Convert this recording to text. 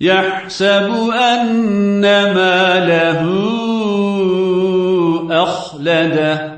يحسب أن ماله أخلده.